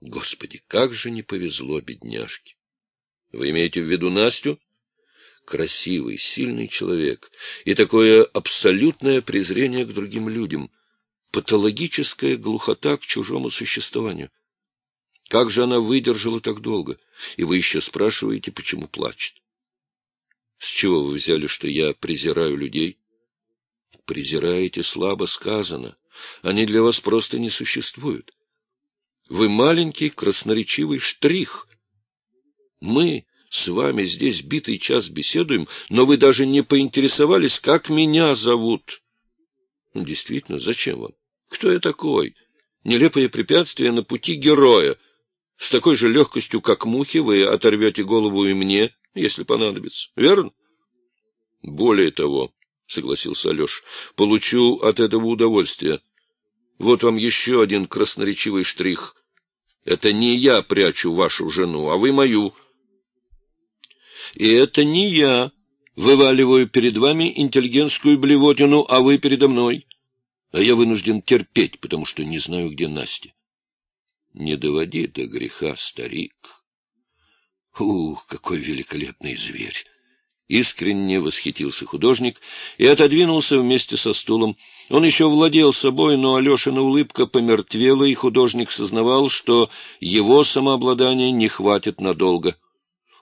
Господи, как же не повезло бедняжке! Вы имеете в виду Настю? Красивый, сильный человек и такое абсолютное презрение к другим людям, патологическая глухота к чужому существованию. Как же она выдержала так долго? И вы еще спрашиваете, почему плачет? С чего вы взяли, что я презираю людей? Презираете слабо сказано. Они для вас просто не существуют. Вы маленький красноречивый штрих. Мы с вами здесь битый час беседуем, но вы даже не поинтересовались, как меня зовут. Ну, действительно, зачем вам? Кто я такой? Нелепое препятствие на пути героя. С такой же легкостью, как мухи, вы оторвете голову и мне, если понадобится. Верно? Более того, — согласился Алеша, — получу от этого удовольствие. Вот вам еще один красноречивый штрих. Это не я прячу вашу жену, а вы мою. И это не я вываливаю перед вами интеллигентскую блевотину, а вы передо мной. А я вынужден терпеть, потому что не знаю, где Настя. Не доводи до греха, старик. Ух, какой великолепный зверь! Искренне восхитился художник и отодвинулся вместе со стулом. Он еще владел собой, но Алешина улыбка помертвела, и художник сознавал, что его самообладания не хватит надолго.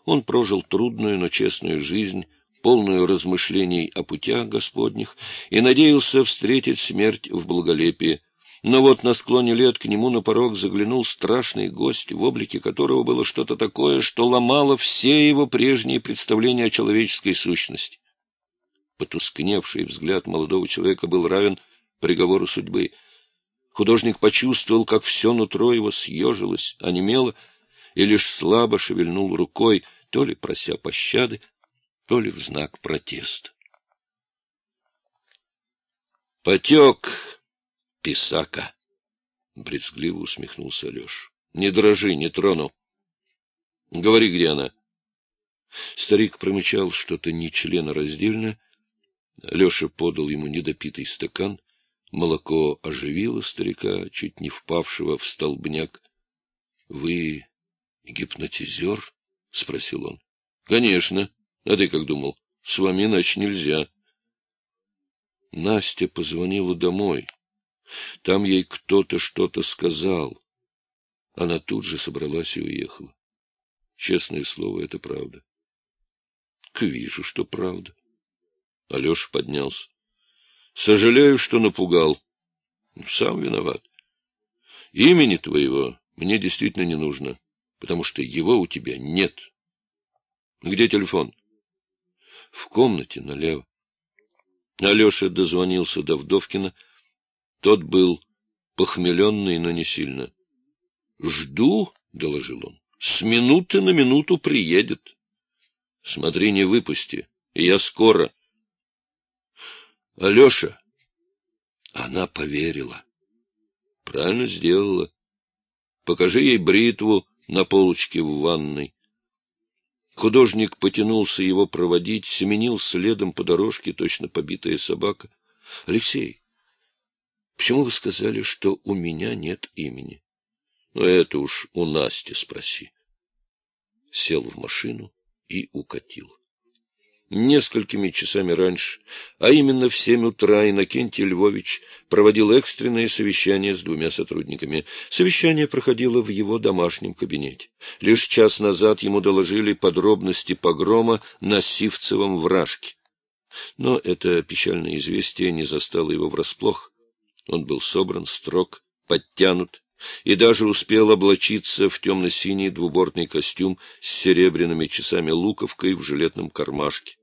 Он прожил трудную, но честную жизнь, полную размышлений о путях Господних, и надеялся встретить смерть в благолепии. Но вот на склоне лет к нему на порог заглянул страшный гость, в облике которого было что-то такое, что ломало все его прежние представления о человеческой сущности. Потускневший взгляд молодого человека был равен приговору судьбы. Художник почувствовал, как все нутро его съежилось, онемело, и лишь слабо шевельнул рукой, то ли прося пощады, то ли в знак протеста. Потек писака! — брезгливо усмехнулся Алеша. — Не дрожи, не трону. — Говори, где она. Старик промычал что-то нечленораздельное. Леша подал ему недопитый стакан. Молоко оживило старика, чуть не впавшего в столбняк. — Вы гипнотизер? — спросил он. — Конечно. А ты как думал? С вами иначе нельзя. Настя позвонила домой. Там ей кто-то что-то сказал. Она тут же собралась и уехала. Честное слово, это правда. — Вижу, что правда. Алеша поднялся. — Сожалею, что напугал. Сам виноват. Имени твоего мне действительно не нужно, потому что его у тебя нет. Где телефон? В комнате налево. Алеша дозвонился до Вдовкина, тот был похмеленный, но не сильно. — Жду, — доложил он, — с минуты на минуту приедет. — Смотри, не выпусти, я скоро. — Алеша! Она поверила. Правильно сделала. Покажи ей бритву на полочке в ванной. Художник потянулся его проводить, семенил следом по дорожке, точно побитая собака. — Алексей! Почему вы сказали, что у меня нет имени? Ну, это уж у Насти спроси. Сел в машину и укатил. Несколькими часами раньше, а именно в семь утра, Иннокентий Львович проводил экстренное совещание с двумя сотрудниками. Совещание проходило в его домашнем кабинете. Лишь час назад ему доложили подробности погрома на Сивцевом вражке. Но это печальное известие не застало его врасплох. Он был собран, строг, подтянут и даже успел облачиться в темно-синий двубортный костюм с серебряными часами-луковкой в жилетном кармашке.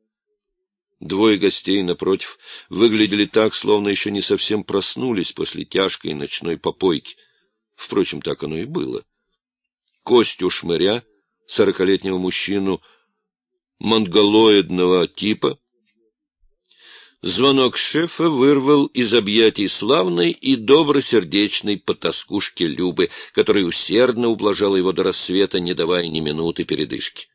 Двое гостей, напротив, выглядели так, словно еще не совсем проснулись после тяжкой ночной попойки. Впрочем, так оно и было. Костю шмыря, сорокалетнего мужчину монголоидного типа, Звонок шефа вырвал из объятий славной и добросердечной потаскушки Любы, которая усердно ублажала его до рассвета, не давая ни минуты передышки.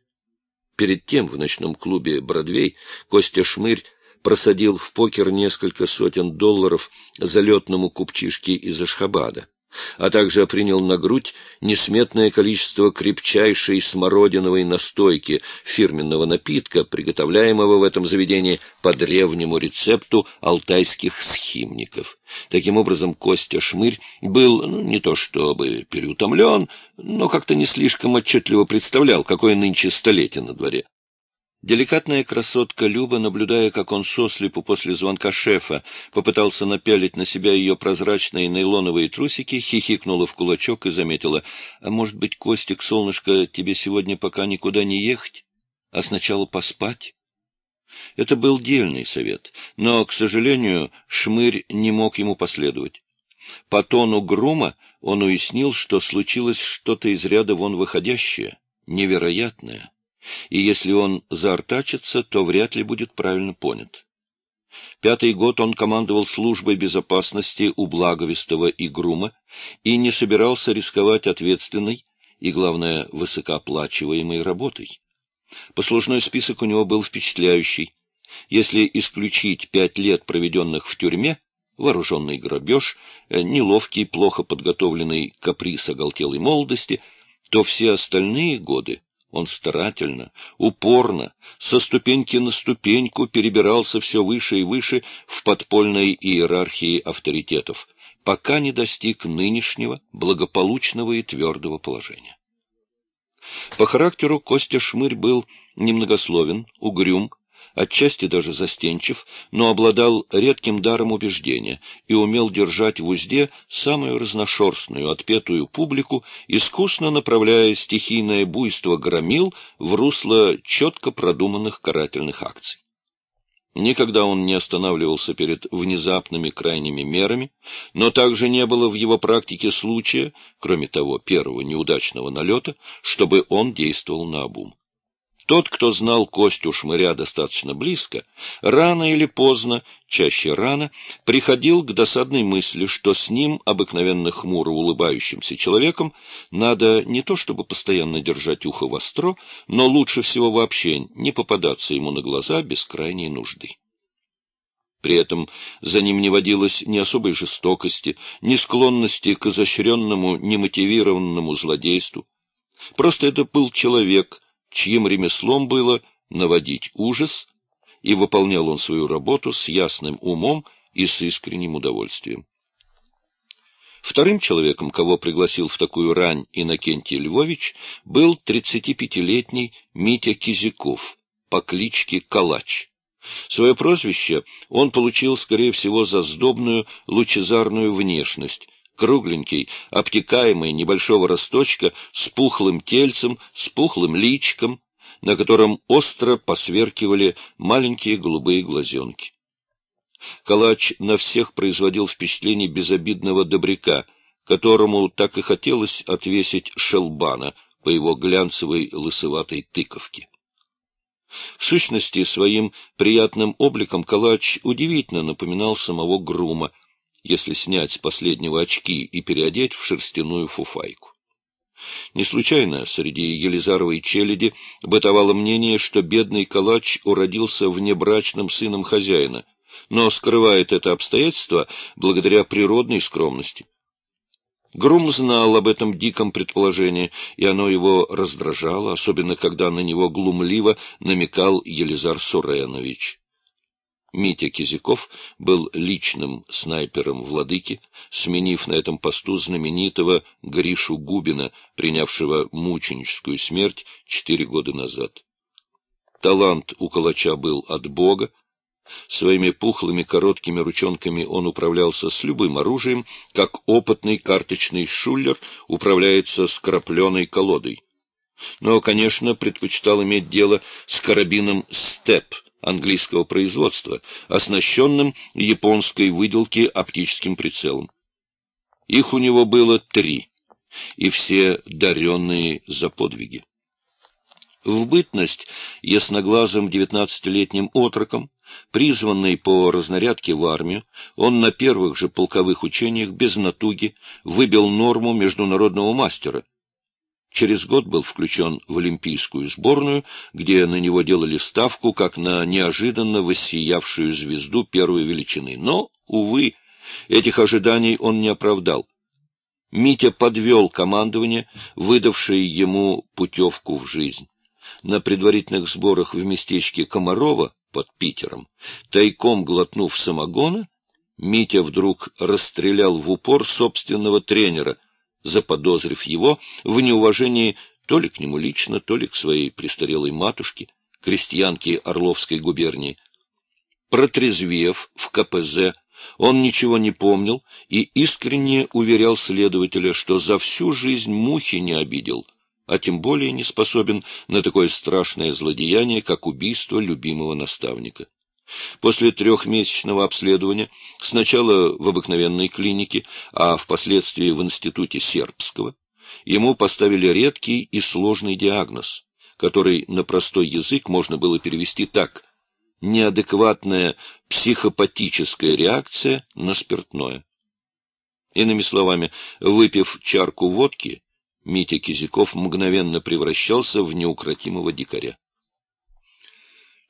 Перед тем в ночном клубе «Бродвей» Костя Шмырь просадил в покер несколько сотен долларов залетному купчишке из Ашхабада. А также принял на грудь несметное количество крепчайшей смородиновой настойки, фирменного напитка, приготовляемого в этом заведении по древнему рецепту алтайских схимников. Таким образом, Костя Шмырь был ну, не то чтобы переутомлен, но как-то не слишком отчетливо представлял, какое нынче столетие на дворе. Деликатная красотка Люба, наблюдая, как он сослепу после звонка шефа попытался напялить на себя ее прозрачные нейлоновые трусики, хихикнула в кулачок и заметила, «А может быть, Костик, солнышко, тебе сегодня пока никуда не ехать, а сначала поспать?» Это был дельный совет, но, к сожалению, Шмырь не мог ему последовать. По тону Грума он уяснил, что случилось что-то из ряда вон выходящее, невероятное и если он заортачится, то вряд ли будет правильно понят. Пятый год он командовал службой безопасности у Благовестова и Грума и не собирался рисковать ответственной и, главное, высокооплачиваемой работой. Послужной список у него был впечатляющий. Если исключить пять лет, проведенных в тюрьме, вооруженный грабеж, неловкий, плохо подготовленный каприз оголтелой молодости, то все остальные годы он старательно, упорно, со ступеньки на ступеньку перебирался все выше и выше в подпольной иерархии авторитетов, пока не достиг нынешнего благополучного и твердого положения. По характеру Костя Шмырь был немногословен, угрюм, отчасти даже застенчив, но обладал редким даром убеждения и умел держать в узде самую разношерстную, отпетую публику, искусно направляя стихийное буйство громил в русло четко продуманных карательных акций. Никогда он не останавливался перед внезапными крайними мерами, но также не было в его практике случая, кроме того первого неудачного налета, чтобы он действовал наобум. Тот, кто знал Костю Шмыря достаточно близко, рано или поздно, чаще рано, приходил к досадной мысли, что с ним, обыкновенно хмуро улыбающимся человеком, надо не то чтобы постоянно держать ухо востро, но лучше всего вообще не попадаться ему на глаза без крайней нужды. При этом за ним не водилось ни особой жестокости, ни склонности к изощренному, немотивированному злодейству. Просто это был человек — чьим ремеслом было наводить ужас, и выполнял он свою работу с ясным умом и с искренним удовольствием. Вторым человеком, кого пригласил в такую рань Иннокентий Львович, был 35-летний Митя Кизяков по кличке Калач. Свое прозвище он получил, скорее всего, за сдобную лучезарную внешность, кругленький, обтекаемый, небольшого росточка, с пухлым тельцем, с пухлым личиком, на котором остро посверкивали маленькие голубые глазенки. Калач на всех производил впечатление безобидного добряка, которому так и хотелось отвесить шелбана по его глянцевой лысоватой тыковке. В сущности, своим приятным обликом Калач удивительно напоминал самого Грума — если снять с последнего очки и переодеть в шерстяную фуфайку. Не случайно среди Елизаровой челяди бытовало мнение, что бедный калач уродился внебрачным сыном хозяина, но скрывает это обстоятельство благодаря природной скромности. Грум знал об этом диком предположении, и оно его раздражало, особенно когда на него глумливо намекал Елизар Суренович. Митя Кизяков был личным снайпером владыки, сменив на этом посту знаменитого Гришу Губина, принявшего мученическую смерть четыре года назад. Талант у калача был от Бога. Своими пухлыми короткими ручонками он управлялся с любым оружием, как опытный карточный шулер управляется с крапленой колодой. Но, конечно, предпочитал иметь дело с карабином «Степ», английского производства, оснащенным японской выделки оптическим прицелом. Их у него было три, и все даренные за подвиги. В бытность ясноглазым девятнадцатилетним отроком, призванный по разнарядке в армию, он на первых же полковых учениях без натуги выбил норму международного мастера — Через год был включен в Олимпийскую сборную, где на него делали ставку как на неожиданно воссиявшую звезду первой величины. Но, увы, этих ожиданий он не оправдал. Митя подвел командование, выдавшее ему путевку в жизнь. На предварительных сборах в местечке Комарова под Питером, тайком глотнув самогона, Митя вдруг расстрелял в упор собственного тренера, заподозрив его в неуважении то ли к нему лично, то ли к своей престарелой матушке, крестьянке Орловской губернии. Протрезвев в КПЗ, он ничего не помнил и искренне уверял следователя, что за всю жизнь мухи не обидел, а тем более не способен на такое страшное злодеяние, как убийство любимого наставника. После трехмесячного обследования, сначала в обыкновенной клинике, а впоследствии в институте сербского, ему поставили редкий и сложный диагноз, который на простой язык можно было перевести так – неадекватная психопатическая реакция на спиртное. Иными словами, выпив чарку водки, Митя Кизяков мгновенно превращался в неукротимого дикаря.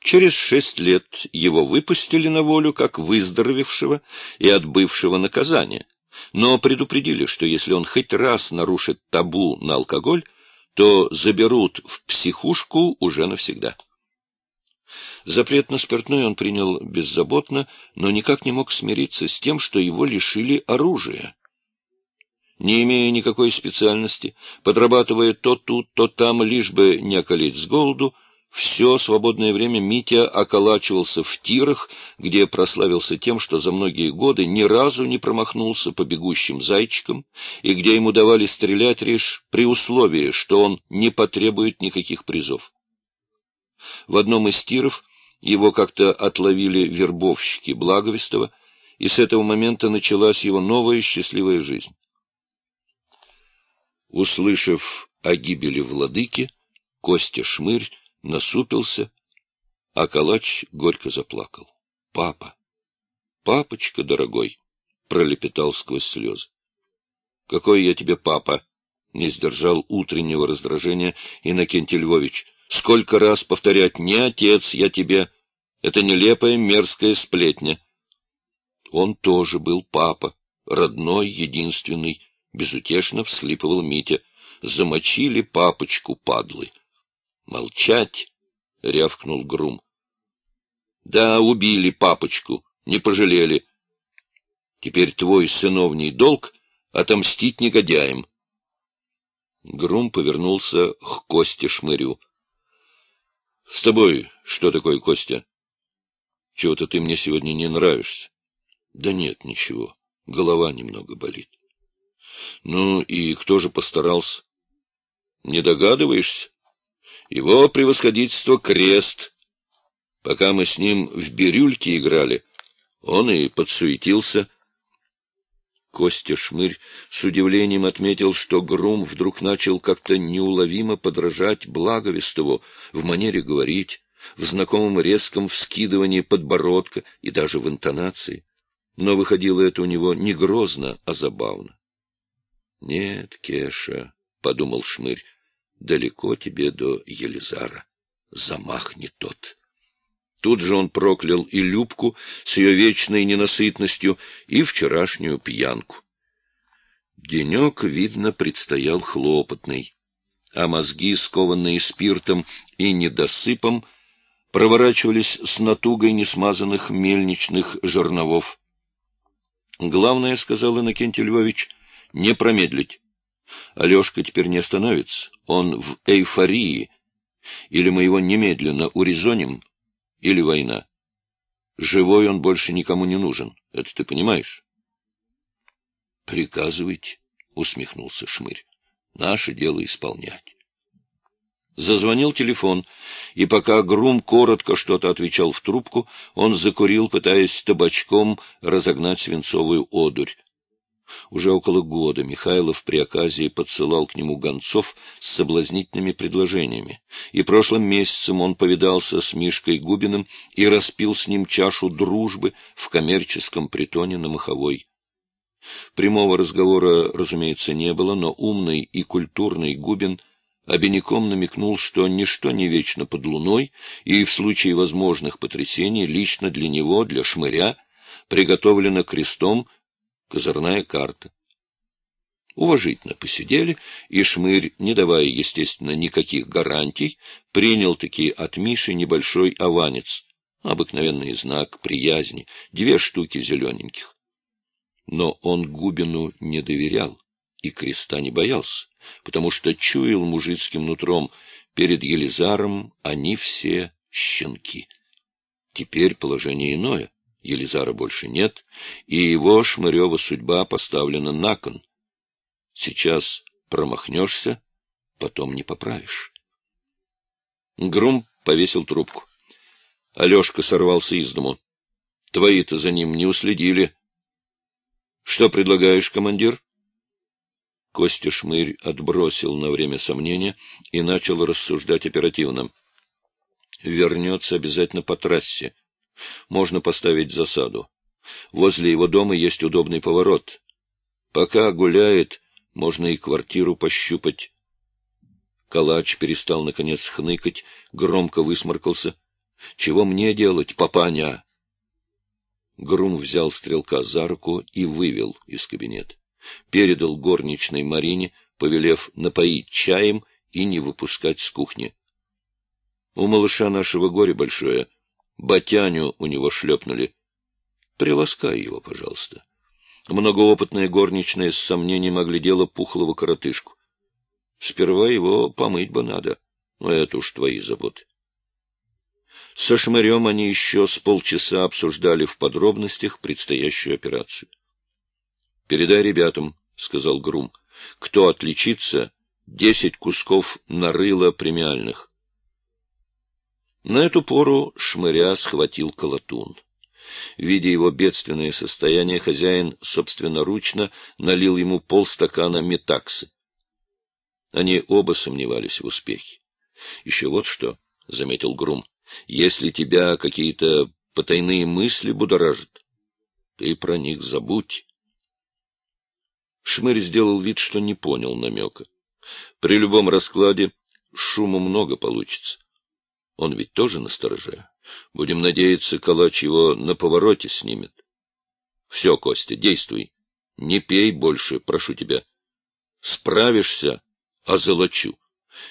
Через шесть лет его выпустили на волю как выздоровевшего и отбывшего наказания, но предупредили, что если он хоть раз нарушит табу на алкоголь, то заберут в психушку уже навсегда. Запрет на спиртное он принял беззаботно, но никак не мог смириться с тем, что его лишили оружия. Не имея никакой специальности, подрабатывая то тут, то там, лишь бы не околеть с голоду, все свободное время Митя околачивался в тирах, где прославился тем, что за многие годы ни разу не промахнулся по бегущим зайчикам, и где ему давали стрелять лишь при условии, что он не потребует никаких призов. В одном из тиров его как-то отловили вербовщики Благовестова, и с этого момента началась его новая счастливая жизнь. Услышав о гибели владыки, Костя Шмырь насупился, а калач горько заплакал. — Папа! Папочка дорогой! — пролепетал сквозь слезы. — Какой я тебе папа! — не сдержал утреннего раздражения Иннокентий Львович. Сколько раз повторять «не отец я тебе» — это нелепая мерзкая сплетня. Он тоже был папа, родной, единственный, безутешно всхлипывал Митя. Замочили папочку падлы. Молчать, — рявкнул Грум. Да, убили папочку, не пожалели. Теперь твой сыновний долг — отомстить негодяям. Грум повернулся к Косте Шмырю. — С тобой что такое, Костя? Чего-то ты мне сегодня не нравишься. — Да нет, ничего. Голова немного болит. — Ну и кто же постарался? — Не догадываешься? Его превосходительство крест. Пока мы с ним в бирюльке играли, он и подсуетился — Костя Шмырь с удивлением отметил, что Грум вдруг начал как-то неуловимо подражать Благовестову в манере говорить, в знакомом резком вскидывании подбородка и даже в интонации. Но выходило это у него не грозно, а забавно. — Нет, Кеша, — подумал Шмырь, — далеко тебе до Елизара. Замах не тот. Тут же он проклял и Любку с ее вечной ненасытностью, и вчерашнюю пьянку. Денек, видно, предстоял хлопотный, а мозги, скованные спиртом и недосыпом, проворачивались с натугой несмазанных мельничных жерновов. Главное, — сказал Иннокентий Львович, — не промедлить. Алешка теперь не остановится, он в эйфории. Или мы его немедленно урезоним, или война. Живой он больше никому не нужен. Это ты понимаешь? — Приказывайте, — усмехнулся Шмырь. — Наше дело исполнять. Зазвонил телефон, и пока Грум коротко что-то отвечал в трубку, он закурил, пытаясь табачком разогнать свинцовую одурь. Уже около года Михайлов при оказии подсылал к нему гонцов с соблазнительными предложениями, и прошлым месяцем он повидался с Мишкой Губиным и распил с ним чашу дружбы в коммерческом притоне на Маховой. Прямого разговора, разумеется, не было, но умный и культурный Губин обиняком намекнул, что ничто не вечно под луной, и в случае возможных потрясений лично для него, для шмыря, приготовлено крестом козырная карта. Уважительно посидели, и Шмырь, не давая, естественно, никаких гарантий, принял таки от Миши небольшой аванец, обыкновенный знак приязни, две штуки зелененьких. Но он Губину не доверял и креста не боялся, потому что чуял мужицким нутром, перед Елизаром они все щенки. Теперь положение иное. Елизара больше нет, и его Шмырева судьба поставлена на кон. Сейчас промахнешься, потом не поправишь. Грум повесил трубку. Алешка сорвался из дому. Твои-то за ним не уследили. Что предлагаешь, командир? Костя Шмырь отбросил на время сомнения и начал рассуждать оперативно. Вернется обязательно по трассе. Можно поставить засаду. Возле его дома есть удобный поворот. Пока гуляет, можно и квартиру пощупать. Калач перестал, наконец, хныкать, громко высморкался. — Чего мне делать, папаня? Грум взял стрелка за руку и вывел из кабинета. Передал горничной Марине, повелев напоить чаем и не выпускать с кухни. У малыша нашего горе большое. Батяню у него шлепнули. Приласкай его, пожалуйста. Многоопытная горничная с сомнением оглядела пухлого коротышку. Сперва его помыть бы надо, но это уж твои заботы. Со шмырем они еще с полчаса обсуждали в подробностях предстоящую операцию. — Передай ребятам, — сказал Грум, — кто отличится, десять кусков нарыла премиальных. На эту пору шмыря схватил колотун. Видя его бедственное состояние, хозяин собственноручно налил ему полстакана метаксы. Они оба сомневались в успехе. — Еще вот что, — заметил Грум, — если тебя какие-то потайные мысли будоражат, ты про них забудь. Шмырь сделал вид, что не понял намека. При любом раскладе шуму много получится. Он ведь тоже на стороже. Будем надеяться, калач его на повороте снимет. Все, Костя, действуй. Не пей больше, прошу тебя. Справишься — озолочу.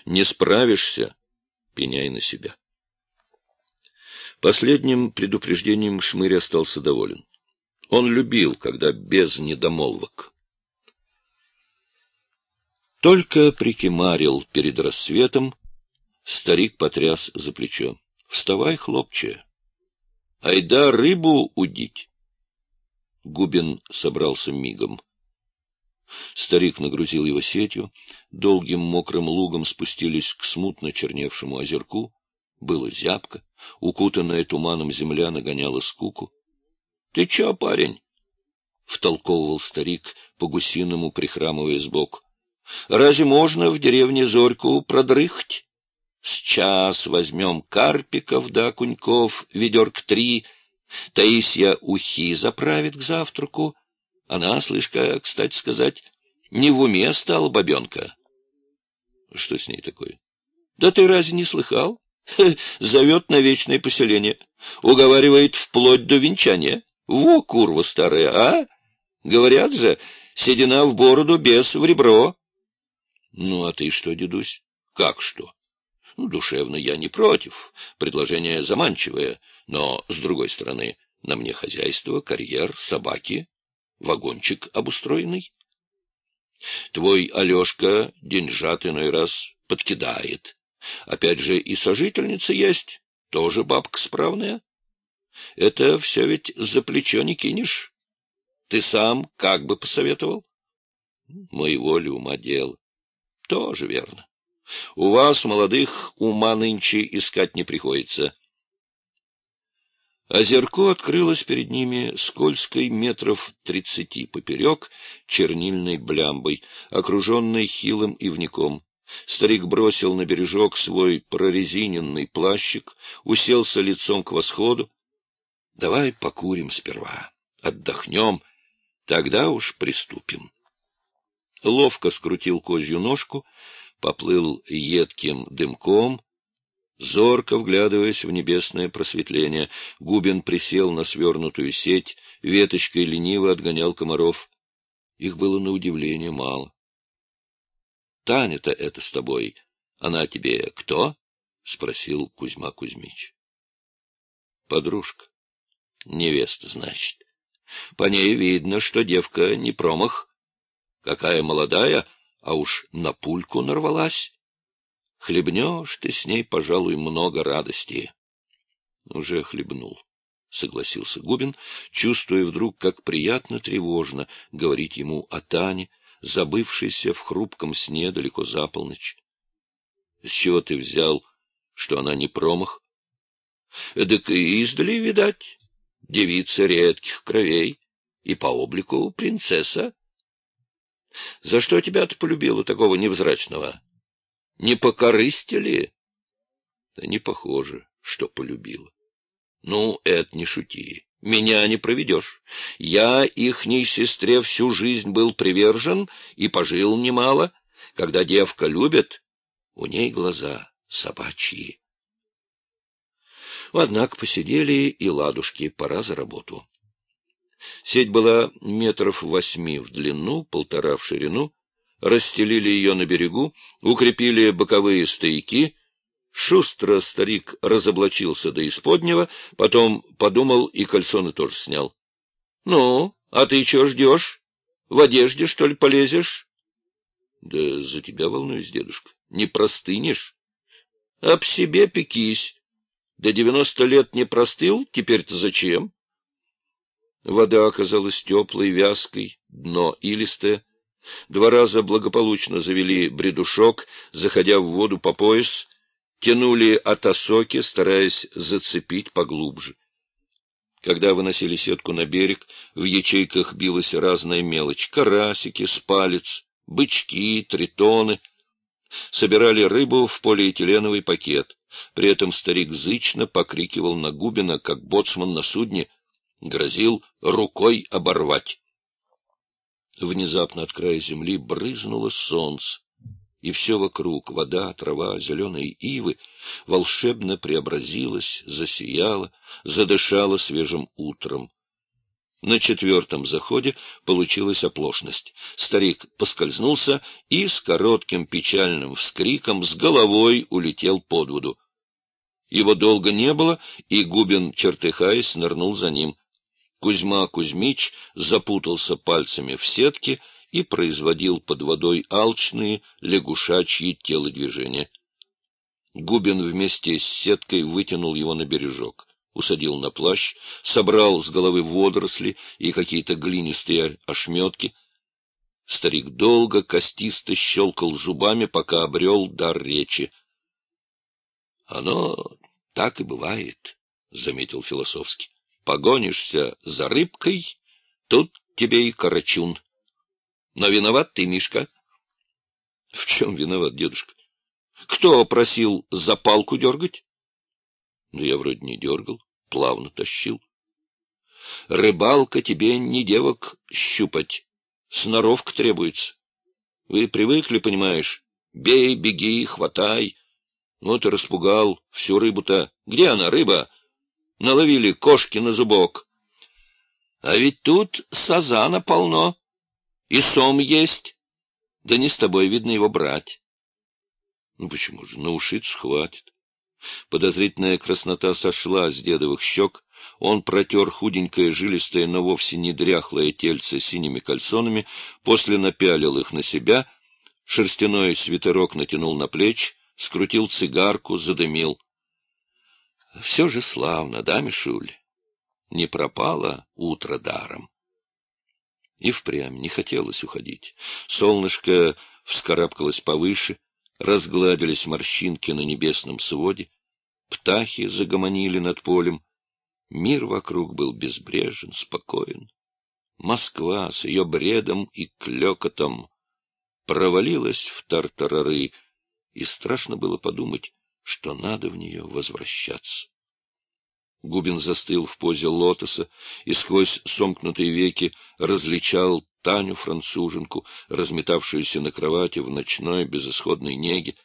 Не справишься — пеняй на себя. Последним предупреждением Шмырь остался доволен. Он любил, когда без недомолвок. Только прикимарил перед рассветом, старик потряс за плечо. — Вставай, хлопче. Айда рыбу удить. Губин собрался мигом. Старик нагрузил его сетью, долгим мокрым лугом спустились к смутно черневшему озерку. Было зябко, укутанная туманом земля нагоняла скуку. — Ты чё, парень? — втолковывал старик, по-гусиному прихрамывая сбоку. — Разве можно в деревне Зорьку продрыхть? Сейчас возьмем карпиков да окуньков, ведерк три. Таисия ухи заправит к завтраку. Она, слышка, кстати сказать, не в уме стала бабенка. Что с ней такое? Да ты разве не слыхал? Зовет на вечное поселение. Уговаривает вплоть до венчания. Во, курва старая, а? Говорят же, седина в бороду, без в ребро. Ну, а ты что, дедусь? Как что? Ну, душевно я не против, предложение заманчивое, но, с другой стороны, на мне хозяйство, карьер, собаки, вагончик обустроенный. Твой Алешка деньжат иной раз подкидает. Опять же, и сожительница есть, тоже бабка справная. Это все ведь за плечо не кинешь. Ты сам как бы посоветовал? Моего ли ума дело? Тоже верно. У вас, молодых, ума нынче искать не приходится. Озерко открылось перед ними скользкой метров тридцати поперек чернильной блямбой, окруженной хилым ивником. Старик бросил на бережок свой прорезиненный плащик, уселся лицом к восходу. — Давай покурим сперва, отдохнем, тогда уж приступим. Ловко скрутил козью ножку, поплыл едким дымком, зорко вглядываясь в небесное просветление. Губин присел на свернутую сеть, веточкой лениво отгонял комаров. Их было на удивление мало. Таня-то это с тобой, она тебе кто? — спросил Кузьма Кузьмич. — Подружка. Невеста, значит. По ней видно, что девка не промах. Какая молодая, а уж на пульку нарвалась. Хлебнешь ты с ней, пожалуй, много радости. Уже хлебнул. — согласился Губин, чувствуя вдруг, как приятно тревожно говорить ему о Тане, забывшейся в хрупком сне далеко за полночь. — С чего ты взял, что она не промах? — Эдак издали, видать, девица редких кровей и по облику принцесса. — За что тебя-то полюбила такого невзрачного? Не по корысти ли? — Да не похоже, что полюбила. Ну, это не шути. Меня не проведешь. Я ихней сестре всю жизнь был привержен и пожил немало. Когда девка любит, у ней глаза собачьи. Однако посидели и ладушки, пора за работу. Сеть была метров восьми в длину, полтора в ширину. Расстелили ее на берегу, укрепили боковые стояки — Шустро старик разоблачился до исподнего, потом подумал и кальсоны тоже снял. — Ну, а ты чего ждешь? В одежде, что ли, полезешь? — Да за тебя волнуюсь, дедушка. Не простынешь? — Об себе пекись. До девяносто лет не простыл, теперь-то зачем? Вода оказалась теплой, вязкой, дно илистое. Два раза благополучно завели бредушок, заходя в воду по пояс — тянули от осоки, стараясь зацепить поглубже. Когда выносили сетку на берег, в ячейках билась разная мелочь — карасики, спалец, бычки, тритоны. Собирали рыбу в полиэтиленовый пакет. При этом старик зычно покрикивал на Губина, как боцман на судне, грозил рукой оборвать. Внезапно от края земли брызнуло солнце и все вокруг — вода, трава, зеленые ивы — волшебно преобразилось, засияло, задышало свежим утром. На четвертом заходе получилась оплошность. Старик поскользнулся и с коротким печальным вскриком с головой улетел под воду. Его долго не было, и Губин, чертыхаясь, нырнул за ним. Кузьма Кузьмич запутался пальцами в сетке — и производил под водой алчные лягушачьи телодвижения. Губин вместе с сеткой вытянул его на бережок, усадил на плащ, собрал с головы водоросли и какие-то глинистые ошметки. Старик долго костисто щелкал зубами, пока обрел дар речи. — Оно так и бывает, — заметил философски. — Погонишься за рыбкой, тут тебе и карачун. Но виноват ты, Мишка. — В чем виноват, дедушка? — Кто просил за палку дергать? — Да я вроде не дергал, плавно тащил. — Рыбалка тебе не девок щупать, сноровка требуется. Вы привыкли, понимаешь? Бей, беги, хватай. Вот и распугал всю рыбу-то. Где она, рыба? Наловили кошки на зубок. А ведь тут сазана полно. И сом есть. Да не с тобой, видно, его брать. Ну почему же, на ушицу хватит. Подозрительная краснота сошла с дедовых щек, он протер худенькое, жилистое, но вовсе не дряхлое тельце синими кальсонами, после напялил их на себя, шерстяной свитерок натянул на плечи, скрутил цигарку, задымил. Все же славно, да, Мишуль? Не пропало утро даром. И впрямь не хотелось уходить. Солнышко вскарабкалось повыше, разгладились морщинки на небесном своде, птахи загомонили над полем. Мир вокруг был безбрежен, спокоен. Москва с ее бредом и клекотом провалилась в тартарары, и страшно было подумать, что надо в нее возвращаться. Губин застыл в позе лотоса и сквозь сомкнутые веки различал Таню-француженку, разметавшуюся на кровати в ночной безысходной неге.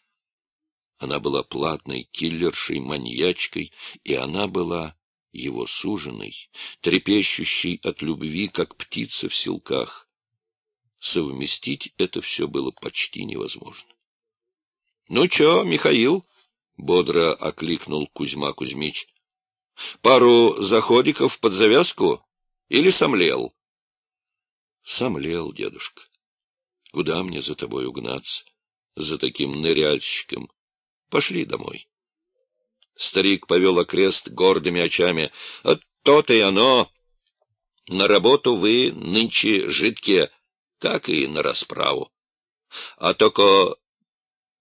Она была платной киллершей, маньячкой, и она была его суженой, трепещущей от любви, как птица в силках. Совместить это все было почти невозможно. Ну чё, Михаил? — бодро окликнул Кузьма Кузьмич. — Пару заходиков под завязку или сомлел? — Сомлел, дедушка. Куда мне за тобой угнаться, за таким ныряльщиком? Пошли домой. Старик повел окрест гордыми очами. — То-то и оно. На работу вы нынче жидкие, как и на расправу. А только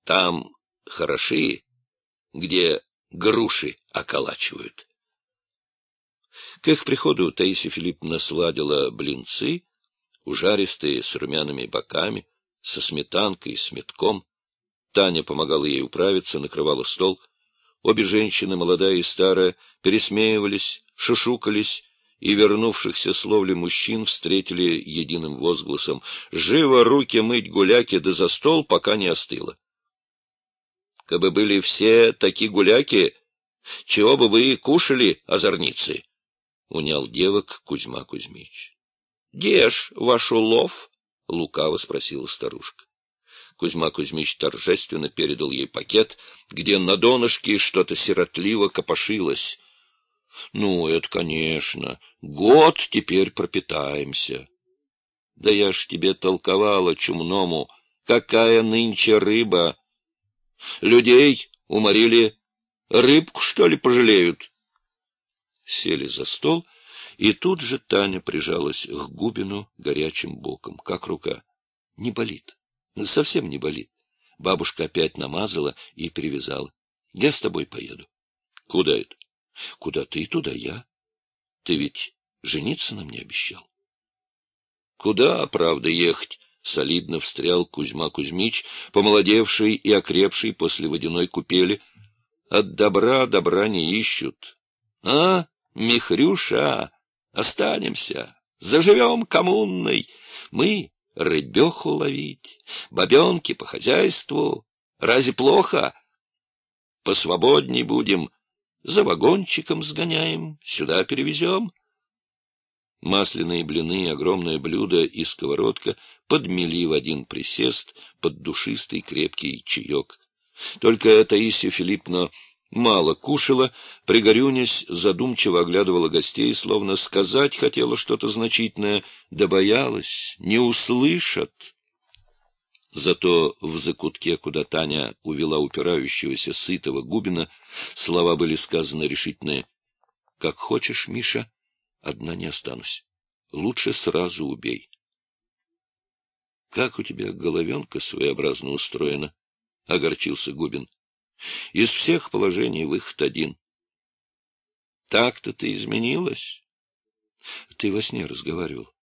там хороши, где груши околачивают. К их приходу Таисия Филипповна сладила блинцы, ужаристые, с румяными боками, со сметанкой и с метком. Таня помогала ей управиться, накрывала стол. Обе женщины, молодая и старая, пересмеивались, шушукались, и вернувшихся с ловли мужчин встретили единым возгласом «Живо руки мыть гуляки, да за стол, пока не остыло!» «Кабы были все такие гуляки, чего бы вы кушали, озорницы?» — унял девок Кузьма Кузьмич. — Дешь ваш улов? — лукаво спросила старушка. Кузьма Кузьмич торжественно передал ей пакет, где на донышке что-то сиротливо копошилось. — Ну, это, конечно. Год теперь пропитаемся. Да я ж тебе толковала чумному, какая нынче рыба. Людей уморили, рыбку, что ли, пожалеют? Сели за стол, и тут же Таня прижалась к Губину горячим боком, как рука. Не болит, совсем не болит. Бабушка опять намазала и привязала. Я с тобой поеду. Куда это? Куда ты, туда я. Ты ведь жениться на мне обещал. Куда, правда, ехать? Солидно встрял Кузьма Кузьмич, помолодевший и окрепший после водяной купели. От добра добра не ищут. А, Михрюша, останемся, заживем коммунной. Мы рыбеху ловить, бабенки по хозяйству. Разве плохо? Посвободней будем, за вагончиком сгоняем, сюда перевезем. Масляные блины, огромное блюдо и сковородка подмели в один присест под душистый крепкий чаек. Только Таисия Филипповна мало кушала, пригорюнясь, задумчиво оглядывала гостей, словно сказать хотела что-то значительное, да боялась, не услышат. Зато в закутке, куда Таня увела упирающегося сытого Губина, слова были сказаны решительные. — Как хочешь, Миша, одна не останусь. Лучше сразу убей. — Как у тебя головенка своеобразно устроена? — огорчился Губин. — Из всех положений выход один. — Так-то ты изменилась? — Ты во сне разговаривал.